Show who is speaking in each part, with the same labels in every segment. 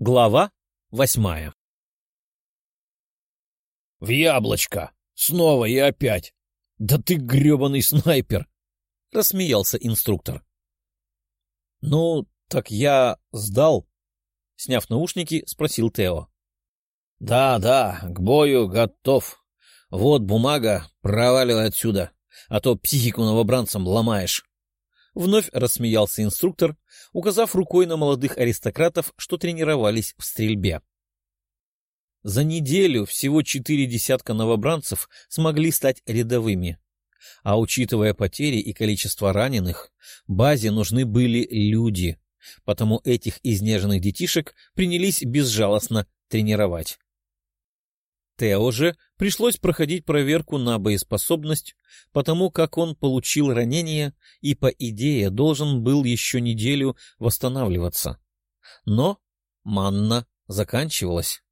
Speaker 1: Глава восьмая
Speaker 2: «В яблочко! Снова и опять! Да ты гребаный снайпер!» — рассмеялся инструктор.
Speaker 1: «Ну, так я сдал?» — сняв наушники, спросил Тео.
Speaker 2: «Да, да, к бою готов. Вот бумага, проваливай отсюда, а то психику новобранцам ломаешь».
Speaker 1: Вновь рассмеялся инструктор, указав рукой на молодых аристократов, что тренировались в стрельбе. За неделю всего четыре десятка новобранцев смогли стать рядовыми. А учитывая потери и количество раненых, базе нужны были люди, потому этих изнеженных детишек принялись безжалостно тренировать. Тео же пришлось проходить проверку на боеспособность, потому как он получил ранение и, по идее, должен был еще неделю восстанавливаться. Но манна заканчивалась.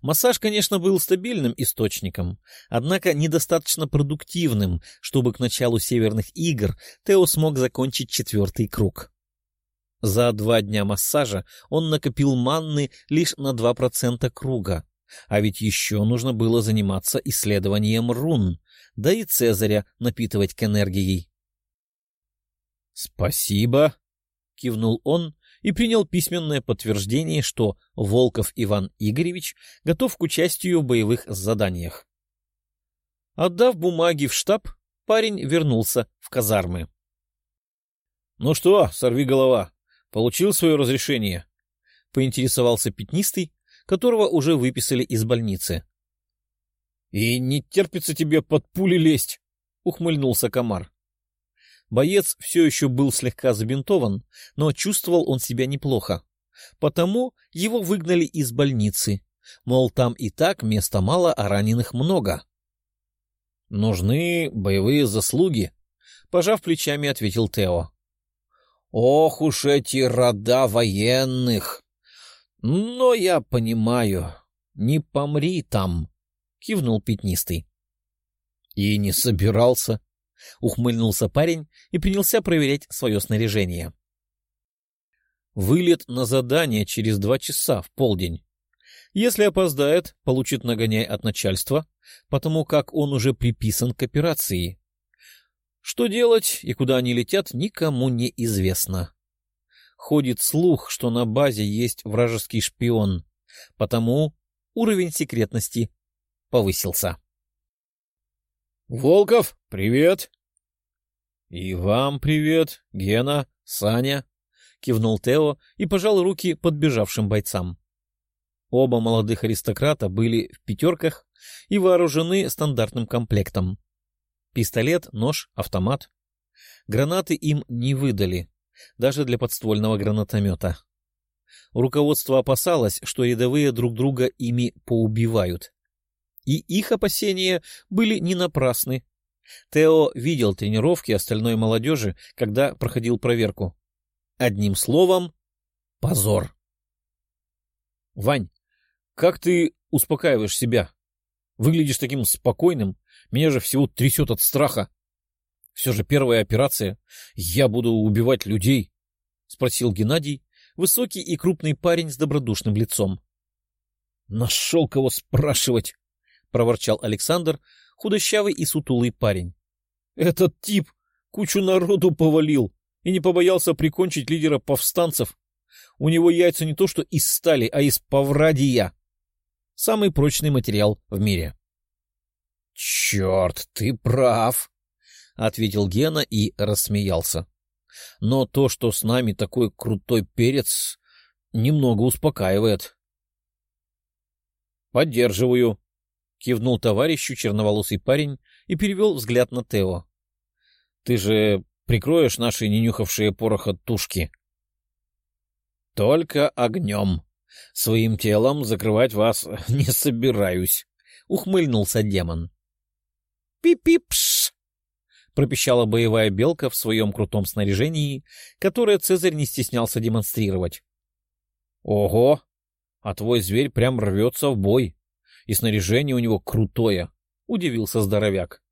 Speaker 1: Массаж, конечно, был стабильным источником, однако недостаточно продуктивным, чтобы к началу северных игр Тео смог закончить четвертый круг. За два дня массажа он накопил манны лишь на 2% круга, а ведь еще нужно было заниматься исследованием рун, да и Цезаря напитывать к энергией. — Спасибо, — кивнул он и принял письменное подтверждение, что Волков Иван Игоревич готов к участию в боевых заданиях. Отдав бумаги в штаб, парень вернулся в казармы.
Speaker 2: — Ну что, сорви голова, получил свое разрешение? — поинтересовался пятнистый, которого уже выписали из больницы. — И не терпится тебе под пули лезть, — ухмыльнулся комар. Боец все еще был слегка забинтован, но чувствовал он себя неплохо. Потому его выгнали из больницы. Мол, там и так места мало, а раненых много. — Нужны боевые заслуги, — пожав плечами, ответил Тео. — Ох уж эти рода военных! Но я понимаю, не помри там, — кивнул пятнистый. — И не собирался, — ухмыльнулся парень и принялся проверять свое снаряжение. Вылет на задание через два часа в полдень. Если опоздает, получит нагоняй от начальства, потому как он уже приписан к операции. Что делать и куда они летят, никому не известно. Ходит слух, что на базе есть вражеский шпион, потому уровень секретности повысился. «Волков, привет!» «И вам привет, Гена, Саня!» — кивнул Тео и пожал руки подбежавшим бойцам. Оба молодых аристократа были в пятерках и вооружены стандартным комплектом. Пистолет, нож, автомат. Гранаты им не выдали, даже для подствольного гранатомета. Руководство опасалось, что рядовые друг друга ими поубивают. И их опасения были не напрасны. Тео видел тренировки остальной молодежи, когда проходил проверку. Одним словом, позор. — Вань, как ты успокаиваешь себя? Выглядишь таким спокойным, меня же всего трясет от страха. Все же первая операция, я буду убивать людей, — спросил Геннадий, высокий и крупный парень с добродушным лицом. — Нашел кого спрашивать, — проворчал Александр, худощавый и сутулый парень. — Этот тип кучу народу повалил и не побоялся прикончить лидера повстанцев. У него яйца не то что из стали, а из паврадия. Самый прочный материал в мире. — Черт, ты прав, — ответил Гена и рассмеялся. — Но то, что с нами такой крутой перец, немного успокаивает. — Поддерживаю, — кивнул товарищу черноволосый парень и перевел взгляд на Тео. — Ты же прикроешь наши ненюхавшие пороха тушки? — Только огнем. Своим телом закрывать вас не собираюсь, — ухмыльнулся демон. «Пи-пи-пш!» — пропищала боевая белка в своем крутом снаряжении, которое Цезарь не стеснялся демонстрировать. «Ого! А твой зверь прям рвется в бой!» и снаряжение у него крутое, — удивился здоровяк.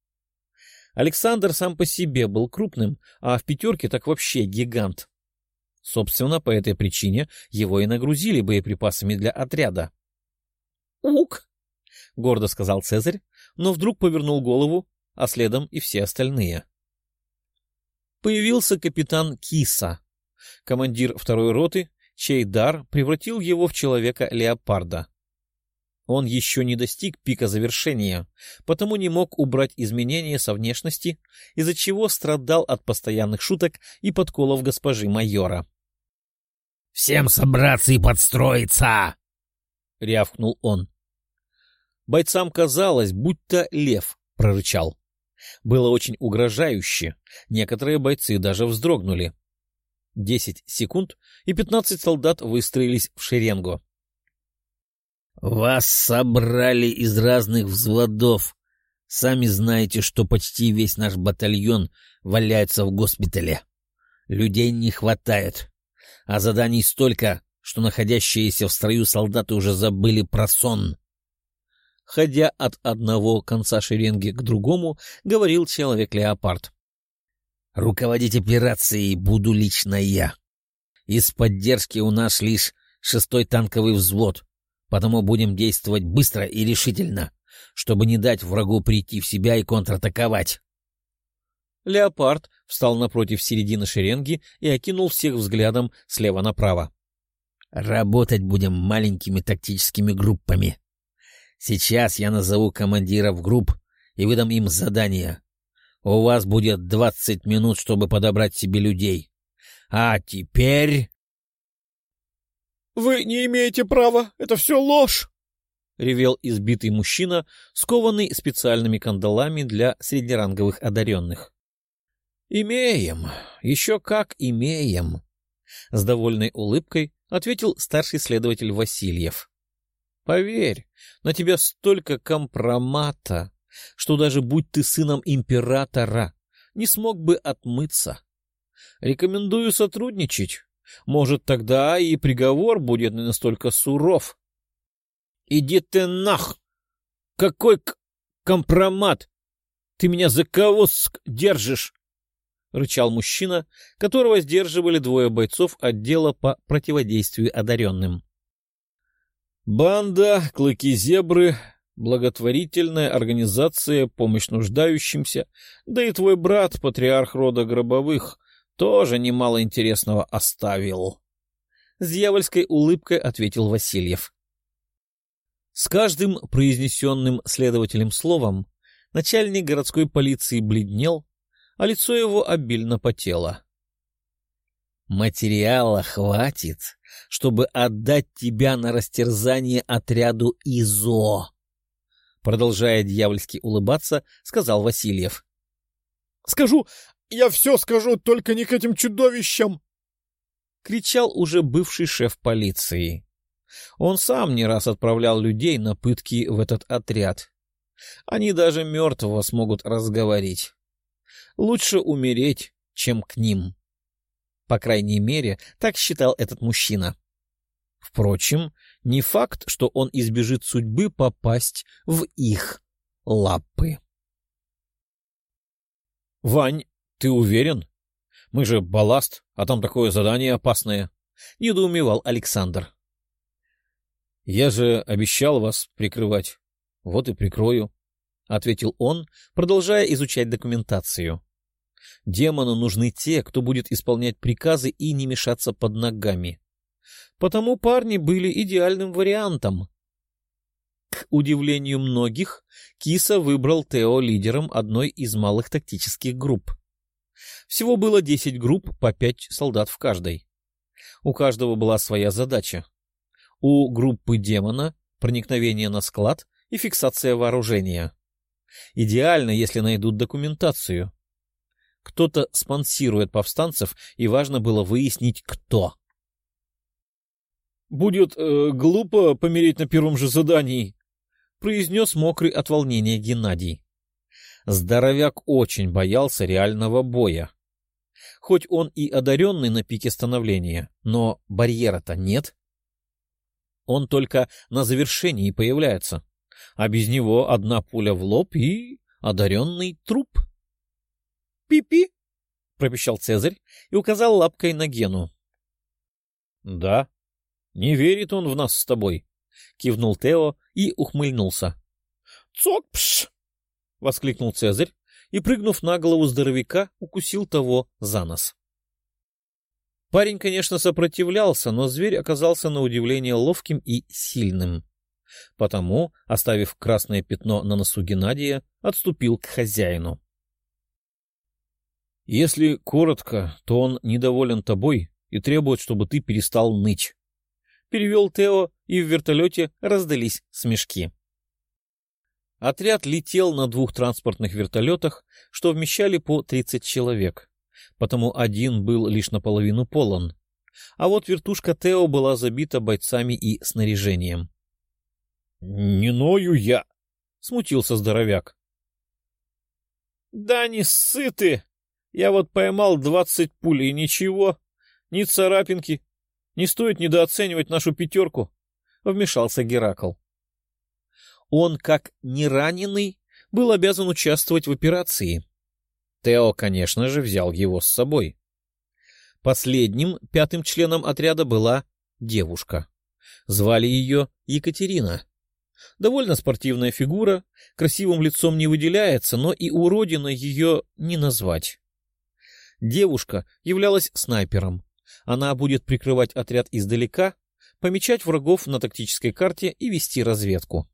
Speaker 2: Александр сам по себе был крупным, а в пятерке так вообще гигант.
Speaker 1: Собственно, по этой причине его и нагрузили боеприпасами для отряда.
Speaker 2: «Ук!»
Speaker 1: — гордо сказал Цезарь, но вдруг повернул голову, а следом и все остальные. Появился капитан Киса, командир второй роты, чей дар превратил его в человека-леопарда. Он еще не достиг пика завершения, потому не мог убрать изменения со внешности, из-за чего страдал от постоянных шуток и подколов госпожи майора.
Speaker 2: «Всем собраться и подстроиться!»
Speaker 1: — рявкнул он. Бойцам казалось, будто лев прорычал. Было очень угрожающе, некоторые бойцы даже вздрогнули. Десять секунд, и пятнадцать солдат выстроились в шеренгу.
Speaker 2: «Вас собрали из разных взводов. Сами знаете, что почти весь наш батальон валяется в госпитале. Людей не хватает, а заданий столько, что находящиеся в строю солдаты уже забыли про сон».
Speaker 1: Ходя от одного конца шеренги к другому, говорил человек-леопард.
Speaker 2: «Руководить операцией буду лично я. Из поддержки у нас лишь шестой танковый взвод, потому будем действовать быстро и решительно, чтобы не дать врагу прийти в себя и контратаковать.
Speaker 1: Леопард встал напротив середины шеренги и окинул всех взглядом слева направо.
Speaker 2: «Работать будем маленькими тактическими группами. Сейчас я назову командиров групп и выдам им задание. У вас будет двадцать минут, чтобы подобрать себе людей. А теперь...»
Speaker 3: «Вы не имеете права! Это все ложь!»
Speaker 1: — ревел избитый мужчина, скованный специальными кандалами для среднеранговых одаренных. «Имеем, еще как имеем!» — с довольной улыбкой ответил старший следователь Васильев. «Поверь, на тебя столько компромата, что даже будь ты сыном императора, не смог бы отмыться. Рекомендую сотрудничать, может, тогда и приговор будет не настолько суров. — Иди ты нах! Какой компромат! Ты меня за кого держишь? — рычал мужчина, которого сдерживали двое бойцов отдела по противодействию одаренным. Банда, клыки зебры, благотворительная организация, помощь нуждающимся, да и твой брат, патриарх рода гробовых, тоже немало интересного оставил. С дьявольской улыбкой ответил Васильев. С каждым произнесенным следователем словом начальник городской полиции бледнел, а лицо его обильно потело.
Speaker 2: «Материала хватит, чтобы отдать тебя на растерзание отряду ИЗО», продолжая дьявольски улыбаться, сказал Васильев.
Speaker 3: «Скажу я все скажу, только не к этим чудовищам!
Speaker 1: — кричал уже бывший шеф полиции. Он сам не раз отправлял людей на пытки в этот отряд. Они даже мертвого смогут разговорить. Лучше умереть, чем к ним. По крайней мере, так считал этот мужчина. Впрочем, не факт, что он избежит судьбы попасть в их лапы. — Вань, «Ты уверен? Мы же балласт, а там такое задание опасное», — недоумевал Александр. «Я же обещал вас прикрывать. Вот и прикрою», — ответил он, продолжая изучать документацию. «Демону нужны те, кто будет исполнять приказы и не мешаться под ногами. Потому парни были идеальным вариантом». К удивлению многих, Киса выбрал Тео лидером одной из малых тактических групп. Всего было десять групп по пять солдат в каждой. У каждого была своя задача. У группы демона — проникновение на склад и фиксация вооружения. Идеально, если найдут документацию. Кто-то спонсирует повстанцев, и важно было выяснить, кто. «Будет э, глупо помереть на первом же задании», — произнес мокрый от волнения Геннадий. Здоровяк очень боялся реального боя. Хоть он и одаренный на пике становления, но барьера-то нет. Он только на завершении появляется, а без него одна пуля в лоб и одаренный труп. «Пи — пропищал Цезарь и указал лапкой на Гену.
Speaker 2: Да. Не верит он в нас с тобой, — кивнул Тео и ухмыльнулся.
Speaker 3: «Цок-пш!»
Speaker 2: — воскликнул Цезарь и, прыгнув на голову здоровяка, укусил того за нос. Парень, конечно, сопротивлялся, но зверь оказался на удивление ловким и сильным. Потому, оставив красное пятно на носу Геннадия, отступил к хозяину. «Если коротко, то он недоволен тобой и требует, чтобы ты перестал ныть». Перевел Тео, и в вертолете раздались смешки. Отряд летел на двух транспортных вертолетах, что вмещали по 30 человек, потому один был лишь наполовину полон. А вот вертушка Тео была забита бойцами и снаряжением. — Не ною я! — смутился здоровяк. — Да не сыты! Я вот поймал двадцать пуль и ничего. Ни царапинки. Не стоит недооценивать нашу пятерку, — вмешался Геракл. Он, как нераненый, был обязан участвовать в операции. Тео, конечно же, взял его с собой. Последним, пятым членом отряда была девушка. Звали ее Екатерина. Довольно спортивная фигура, красивым лицом не выделяется, но и уродина ее не назвать. Девушка являлась снайпером. Она будет прикрывать отряд издалека, помечать врагов на тактической карте и вести разведку.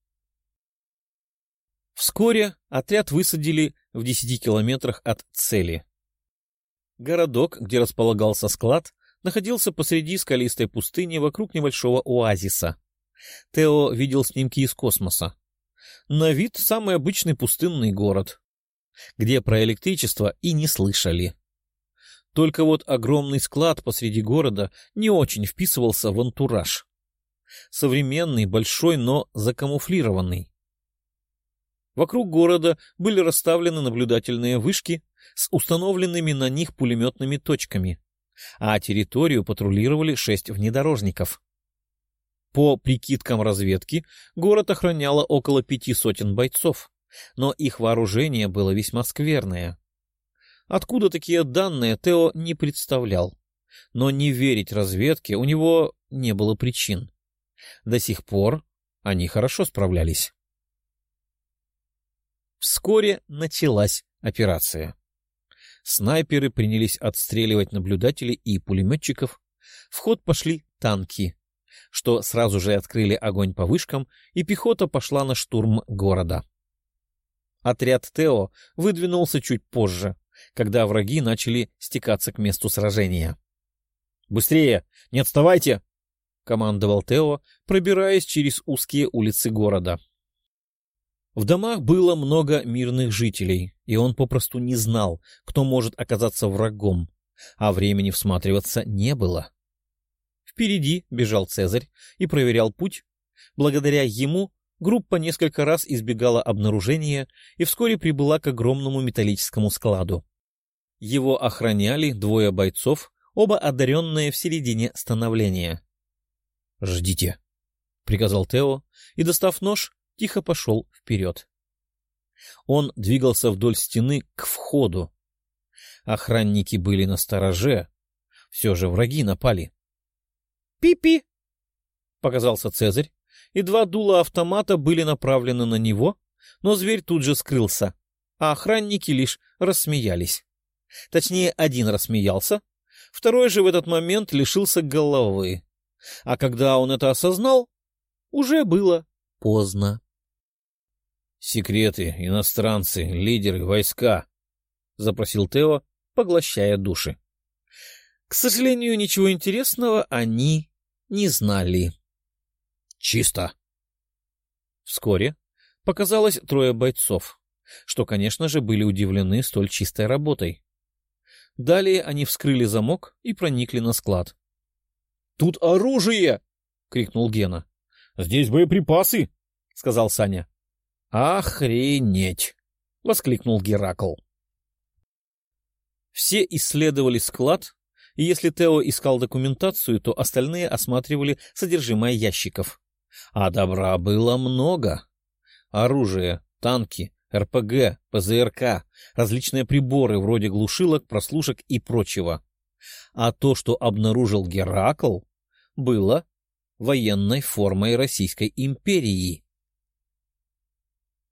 Speaker 2: Вскоре отряд высадили в десяти километрах от цели. Городок, где располагался склад, находился посреди скалистой пустыни вокруг небольшого оазиса. Тео видел снимки из космоса. На вид самый обычный пустынный город, где про электричество и не слышали. Только вот огромный склад посреди города не очень вписывался в антураж. Современный, большой, но закамуфлированный. Вокруг города были расставлены наблюдательные вышки с установленными на них пулеметными точками, а территорию патрулировали шесть внедорожников. По прикидкам разведки, город охраняло около пяти сотен бойцов, но их вооружение было весьма скверное. Откуда такие данные, Тео не представлял. Но не верить разведке у него не было причин. До сих пор они хорошо справлялись. Вскоре началась операция. Снайперы принялись отстреливать наблюдателей и пулеметчиков. В ход пошли танки, что сразу же открыли огонь по вышкам, и пехота пошла на штурм города. Отряд Тео выдвинулся чуть позже, когда враги начали стекаться к месту сражения. «Быстрее! Не отставайте!» — командовал Тео, пробираясь через узкие улицы города. В домах было много мирных жителей, и он попросту не знал, кто может оказаться врагом, а времени всматриваться не было. Впереди бежал Цезарь и проверял путь. Благодаря ему группа несколько раз избегала обнаружения и вскоре прибыла к огромному металлическому складу. Его охраняли двое бойцов, оба одаренные в середине становления. — Ждите, — приказал Тео, и, достав нож, тихо пошел вперед. Он двигался вдоль стены к входу. Охранники были на стороже. Все же враги напали. «Пи-пи!» — показался Цезарь, и два дула автомата были направлены на него, но зверь тут же скрылся, а охранники лишь рассмеялись. Точнее, один рассмеялся, второй же в этот момент лишился головы. А когда он это осознал, уже было поздно. «Секреты, иностранцы, лидеры, войска», — запросил Тео, поглощая души. К сожалению, ничего интересного они не знали. «Чисто!» Вскоре показалось трое бойцов, что, конечно же, были удивлены столь чистой работой. Далее они вскрыли замок и проникли на склад. — Тут оружие! — крикнул Гена. — Здесь боеприпасы! — сказал Саня. «Охренеть!» — воскликнул Геракл. Все исследовали склад, и если Тео искал документацию, то остальные осматривали содержимое ящиков. А добра было много. Оружие, танки, РПГ, ПЗРК, различные приборы вроде глушилок, прослушек и прочего. А то, что обнаружил Геракл,
Speaker 1: было военной формой Российской империи.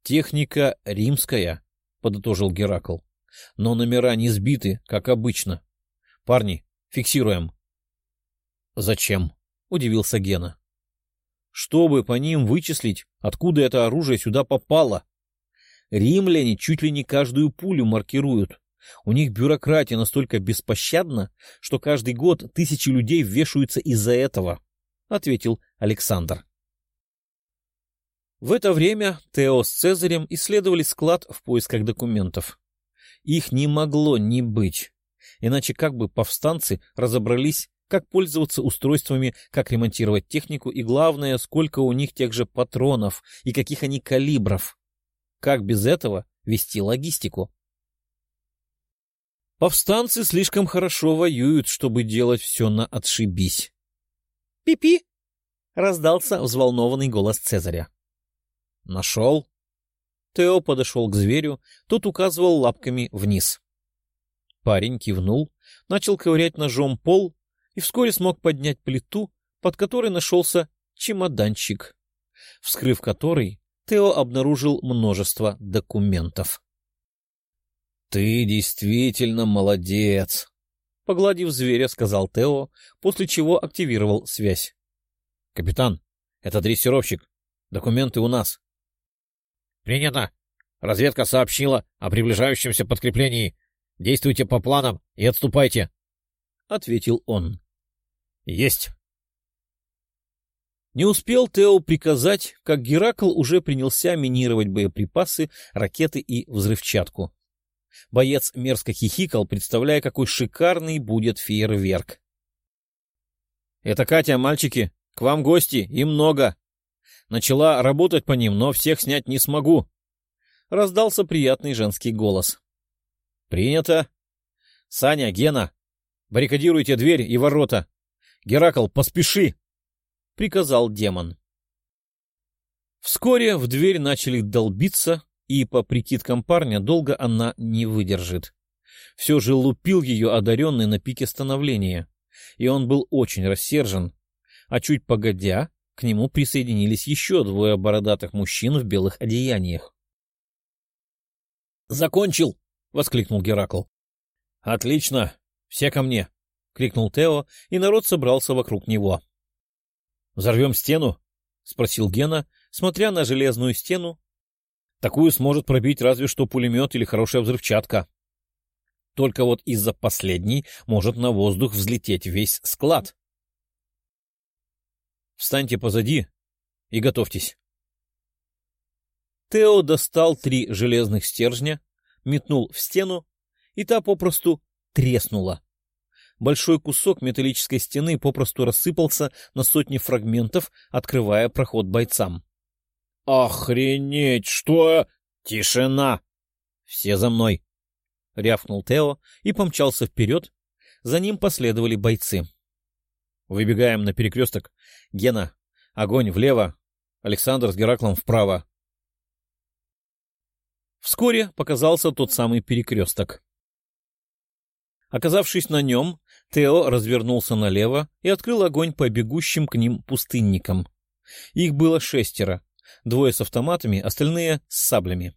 Speaker 1: «Техника римская», — подытожил Геракл, — «но номера не сбиты, как обычно. Парни, фиксируем». «Зачем?» — удивился Гена. «Чтобы по ним вычислить, откуда это оружие сюда попало. Римляне чуть ли не каждую пулю маркируют. У них бюрократия настолько беспощадна, что каждый год тысячи людей вешаются из-за этого», — ответил Александр. В это время Тео с Цезарем исследовали склад в поисках документов. Их не могло не быть, иначе как бы повстанцы разобрались, как пользоваться устройствами, как ремонтировать технику и, главное, сколько у них тех же патронов и каких они калибров. Как без этого вести логистику? Повстанцы слишком хорошо воюют, чтобы делать все на отшибись. «Пи-пи!» — раздался взволнованный голос Цезаря. «Нашел?» Тео подошел к зверю, тот указывал лапками вниз. Парень кивнул, начал ковырять ножом пол и вскоре смог поднять плиту, под которой нашелся чемоданчик, вскрыв который, Тео обнаружил множество документов. «Ты действительно молодец!» — погладив зверя, сказал Тео, после чего активировал связь. «Капитан, это дрессировщик. Документы у нас.
Speaker 2: «Принято. Разведка сообщила о приближающемся подкреплении. Действуйте по планам и отступайте», — ответил он. «Есть».
Speaker 1: Не успел Тео приказать, как Геракл уже принялся минировать боеприпасы, ракеты и взрывчатку. Боец мерзко хихикал, представляя, какой шикарный будет фейерверк. — Это Катя, мальчики. К вам гости, и много. Начала работать по ним, но всех снять не смогу. Раздался приятный женский голос. Принято. Саня, Гена, баррикадируйте дверь и ворота. Геракл, поспеши! Приказал демон. Вскоре в дверь начали долбиться, и, по прикидкам парня, долго она не выдержит. Все же лупил ее одаренный на пике становления, и он был очень рассержен, а чуть погодя к нему присоединились еще двое бородатых мужчин в белых одеяниях. «Закончил!» — воскликнул Геракл. «Отлично! Все ко мне!» — крикнул Тео, и народ собрался вокруг него. «Взорвем стену?» — спросил Гена, смотря на железную стену. «Такую сможет пробить разве что пулемет или хорошая взрывчатка. Только вот из-за последней может на воздух взлететь весь склад». Встаньте позади и готовьтесь. Тео достал три железных стержня, метнул в стену, и та попросту треснула. Большой кусок металлической стены попросту рассыпался на сотни фрагментов, открывая проход бойцам.
Speaker 3: «Охренеть! Что? Тишина!
Speaker 1: Все за мной!» — рявкнул Тео и помчался вперед. За ним последовали бойцы. Выбегаем на перекресток. Гена, огонь влево. Александр с Гераклом вправо. Вскоре показался тот самый перекресток. Оказавшись на нем, Тео развернулся налево и открыл огонь по бегущим к ним пустынникам. Их было шестеро. Двое с автоматами, остальные с саблями.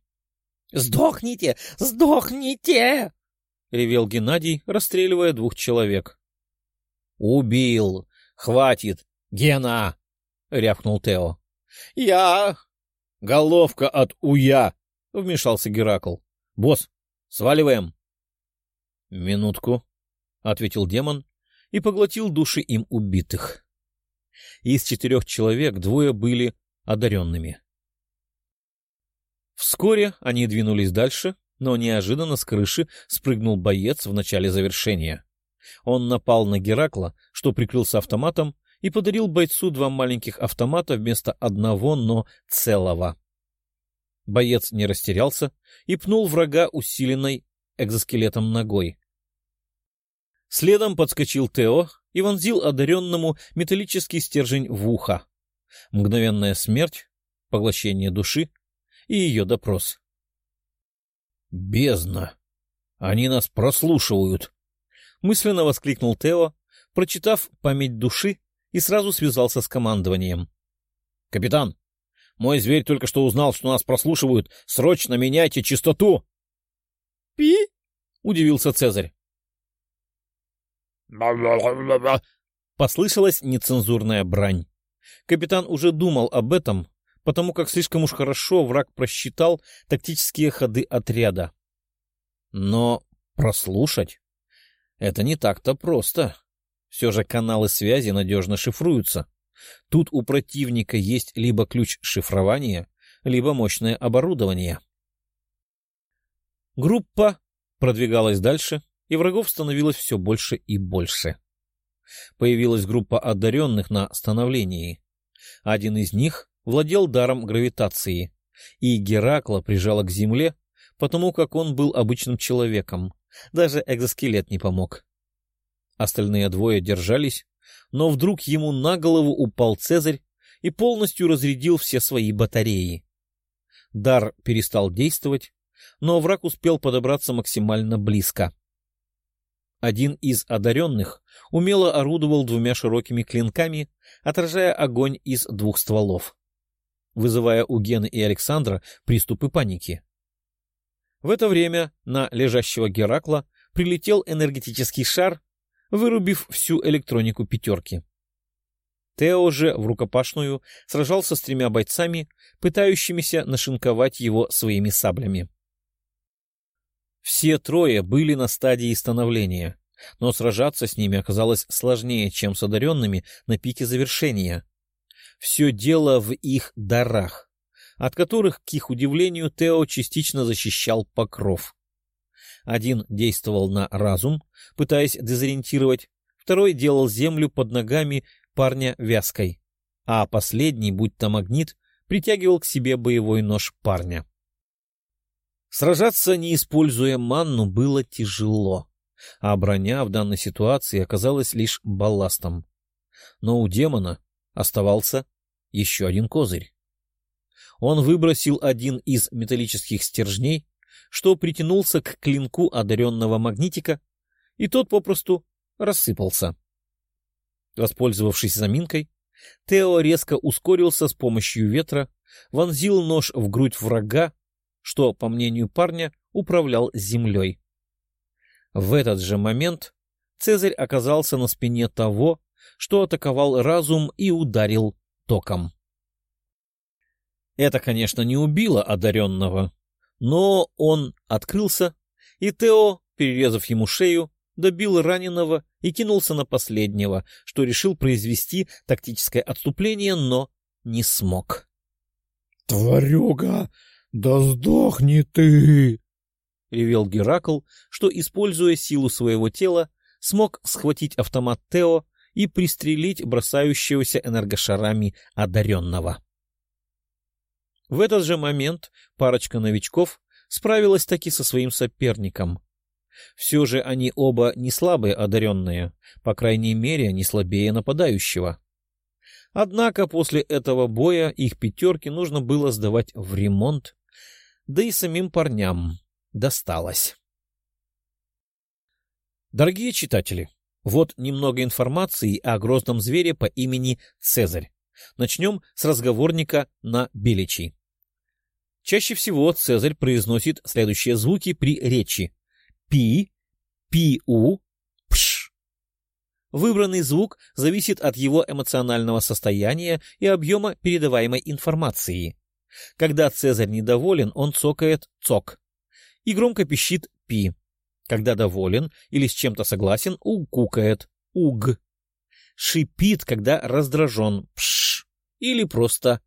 Speaker 4: «Сдохните! Сдохните!» — ревел
Speaker 1: Геннадий, расстреливая двух человек. «Убил! Хватит! Гена!» — рявкнул Тео.
Speaker 3: «Я...»
Speaker 1: «Головка от уя!» — вмешался Геракл. «Босс, сваливаем!» «Минутку», — ответил демон и поглотил души им убитых. Из четырех человек двое были одаренными. Вскоре они двинулись дальше, но неожиданно с крыши спрыгнул боец в начале завершения. Он напал на Геракла, что прикрылся автоматом, и подарил бойцу два маленьких автомата вместо одного, но целого. Боец не растерялся и пнул врага усиленной экзоскелетом ногой. Следом подскочил Тео и вонзил одаренному металлический стержень в ухо. Мгновенная смерть, поглощение души и ее допрос. «Бездна! Они нас прослушивают!» мысленно воскликнул Тео, прочитав память души и сразу связался с командованием. — Капитан, мой зверь только что узнал, что нас прослушивают. Срочно меняйте частоту! — Пи? — удивился Цезарь. Послышалась нецензурная брань. Капитан уже думал об этом, потому как слишком уж хорошо враг просчитал тактические ходы отряда. Но прослушать — это не так-то просто. Все же каналы связи надежно шифруются. Тут у противника есть либо ключ шифрования, либо мощное оборудование. Группа продвигалась дальше, и врагов становилось все больше и больше. Появилась группа одаренных на становлении. Один из них владел даром гравитации, и Геракла прижала к земле, потому как он был обычным человеком. Даже экзоскелет не помог. Остальные двое держались, но вдруг ему на голову упал Цезарь и полностью разрядил все свои батареи. Дар перестал действовать, но враг успел подобраться максимально близко. Один из одаренных умело орудовал двумя широкими клинками, отражая огонь из двух стволов, вызывая у Гены и Александра приступы паники. В это время на лежащего Геракла прилетел энергетический шар вырубив всю электронику пятерки. Тео же в рукопашную сражался с тремя бойцами, пытающимися нашинковать его своими саблями. Все трое были на стадии становления, но сражаться с ними оказалось сложнее, чем с одаренными на пике завершения. Все дело в их дарах, от которых, к их удивлению, Тео частично защищал покров. Один действовал на разум, пытаясь дезориентировать, второй делал землю под ногами парня вязкой, а последний, будь то магнит, притягивал к себе боевой нож парня. Сражаться, не используя манну, было тяжело, а броня в данной ситуации оказалась лишь балластом. Но у демона оставался еще один козырь. Он выбросил один из металлических стержней, что притянулся к клинку одаренного магнитика, и тот попросту рассыпался. Воспользовавшись заминкой, Тео резко ускорился с помощью ветра, вонзил нож в грудь врага, что, по мнению парня, управлял землей. В этот же момент Цезарь оказался на спине того, что атаковал разум и ударил током. Это, конечно, не убило одаренного, но он открылся, и Тео, перерезав ему шею, добил раненого и кинулся на последнего, что решил произвести тактическое отступление, но не смог.
Speaker 3: — Тварюга, да сдохни ты!
Speaker 1: — ревел Геракл, что, используя силу своего тела, смог схватить автомат Тео и пристрелить бросающегося энергошарами одаренного. В этот же момент парочка новичков справилась таки со своим соперником. Все же они оба не слабые одаренные, по крайней мере, не слабее нападающего. Однако после этого боя их пятерки нужно было сдавать в ремонт, да и самим парням досталось. Дорогие читатели, вот немного информации о грозном звере по имени Цезарь. Начнем с разговорника на Беличи. Чаще всего Цезарь произносит следующие звуки при речи. Пи, пи-у, пш. Выбранный звук зависит от его эмоционального состояния и объема передаваемой информации. Когда Цезарь недоволен, он цокает цок и громко пищит пи. Когда доволен или с чем-то согласен, угукает уг. Шипит, когда раздражен пш или просто